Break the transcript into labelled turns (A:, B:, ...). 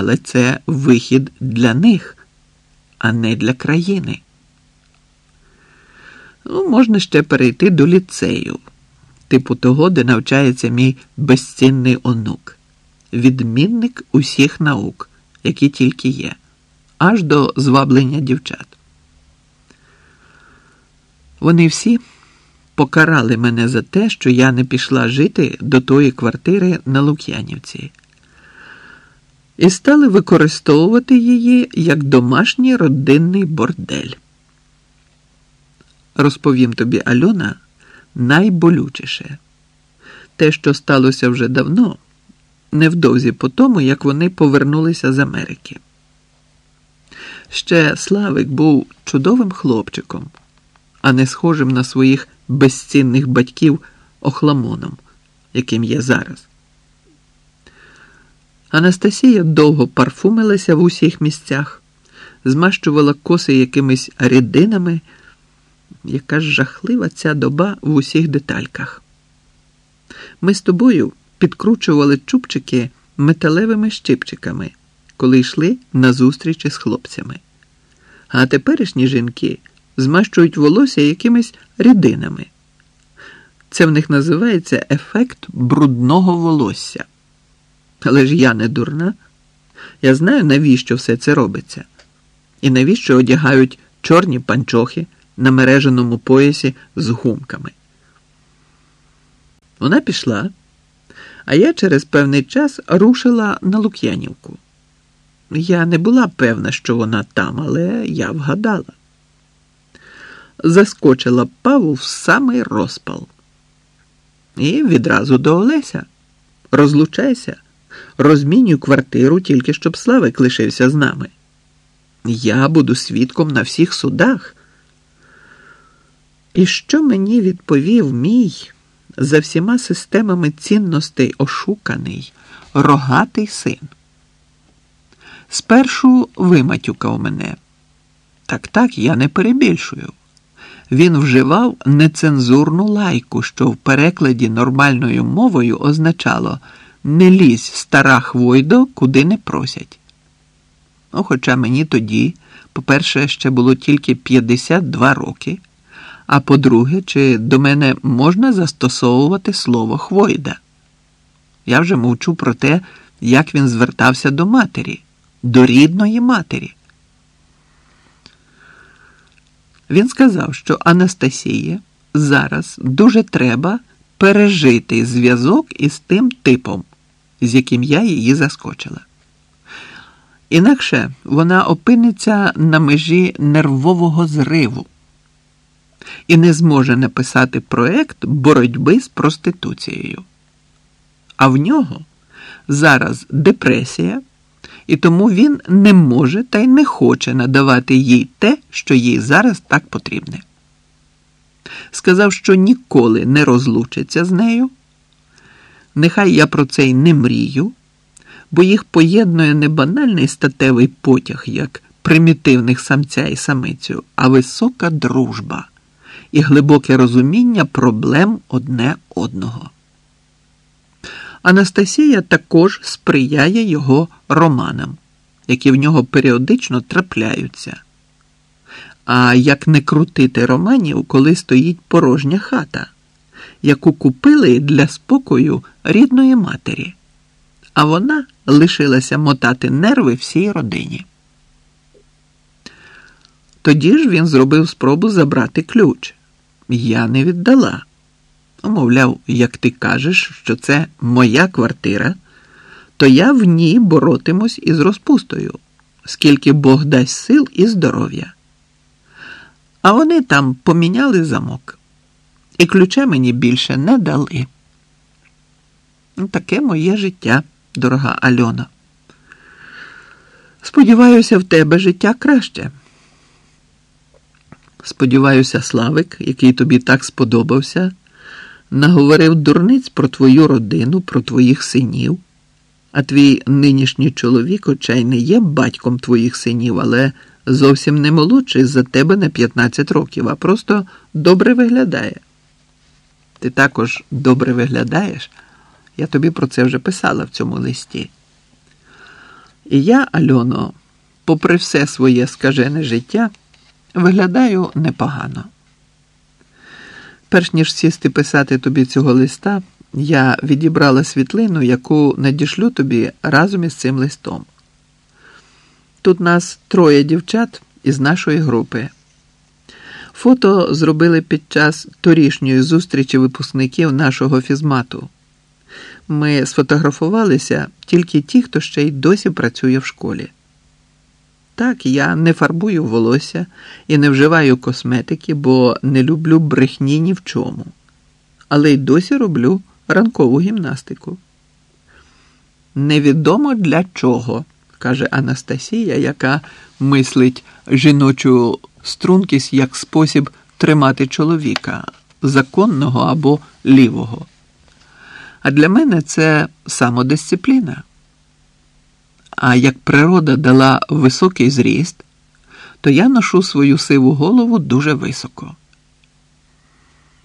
A: але це вихід для них, а не для країни. Ну, Можна ще перейти до ліцею, типу того, де навчається мій безцінний онук, відмінник усіх наук, які тільки є, аж до зваблення дівчат. Вони всі покарали мене за те, що я не пішла жити до тої квартири на Лук'янівці, і стали використовувати її як домашній родинний бордель. Розповім тобі, Альона, найболючіше те, що сталося вже давно, невдовзі по тому, як вони повернулися з Америки. Ще Славик був чудовим хлопчиком, а не схожим на своїх безцінних батьків охламоном, яким є зараз. Анастасія довго парфумилася в усіх місцях, змащувала коси якимись рідинами. Яка ж жахлива ця доба в усіх детальках. Ми з тобою підкручували чубчики металевими щипчиками, коли йшли на зустрічі з хлопцями. А теперішні жінки змащують волосся якимись рідинами. Це в них називається ефект брудного волосся. Але ж я не дурна. Я знаю, навіщо все це робиться, і навіщо одягають чорні панчохи на мереженому поясі з гумками. Вона пішла, а я через певний час рушила на Лук'янівку. Я не була певна, що вона там, але я вгадала. Заскочила паву в самий розпал. І відразу до Олеся. Розлучайся, розмінюй квартиру, тільки щоб Славик лишився з нами. Я буду свідком на всіх судах. І що мені відповів мій за всіма системами цінностей ошуканий, рогатий син? Спершу виматюкав мене. Так так, я не перебільшую. Він вживав нецензурну лайку, що в перекладі нормальною мовою означало не лізь стара хвойдо, куди не просять. Ну, Хоча мені тоді, по-перше, ще було тільки 52 роки. А по-друге, чи до мене можна застосовувати слово Хвойда? Я вже мовчу про те, як він звертався до матері, до рідної матері. Він сказав, що Анастасія зараз дуже треба пережити зв'язок із тим типом, з яким я її заскочила. Інакше вона опиниться на межі нервового зриву і не зможе написати проект боротьби з проституцією. А в нього зараз депресія, і тому він не може та й не хоче надавати їй те, що їй зараз так потрібне. Сказав, що ніколи не розлучиться з нею. Нехай я про це й не мрію, бо їх поєднує не банальний статевий потяг, як примітивних самця і самицю, а висока дружба і глибоке розуміння проблем одне одного. Анастасія також сприяє його романам, які в нього періодично трапляються. А як не крутити романів, коли стоїть порожня хата, яку купили для спокою рідної матері, а вона лишилася мотати нерви всій родині. Тоді ж він зробив спробу забрати ключ. Я не віддала. Мовляв, як ти кажеш, що це моя квартира, то я в ній боротимусь із розпустою, скільки Бог дасть сил і здоров'я. А вони там поміняли замок, і ключа мені більше не дали. Таке моє життя, дорога Альона. Сподіваюся, в тебе життя краще. Сподіваюся, Славик, який тобі так сподобався, наговорив дурниць про твою родину, про твоїх синів, а твій нинішній чоловік, очай не є батьком твоїх синів, але зовсім не молодший за тебе на 15 років, а просто добре виглядає. Ти також добре виглядаєш. Я тобі про це вже писала в цьому листі. І я, Альоно, попри все своє скажене життя, виглядаю непогано. Перш ніж сісти писати тобі цього листа, я відібрала світлину, яку надішлю тобі разом із цим листом. Тут нас троє дівчат із нашої групи. Фото зробили під час торішньої зустрічі випускників нашого фізмату. Ми сфотографувалися тільки ті, хто ще й досі працює в школі. Так, я не фарбую волосся і не вживаю косметики, бо не люблю брехні ні в чому. Але й досі роблю ранкову гімнастику. Невідомо для чого, каже Анастасія, яка мислить жіночу стрункість як спосіб тримати чоловіка законного або лівого. А для мене це самодисципліна. А як природа дала високий зріст, то я ношу свою сиву голову дуже високо.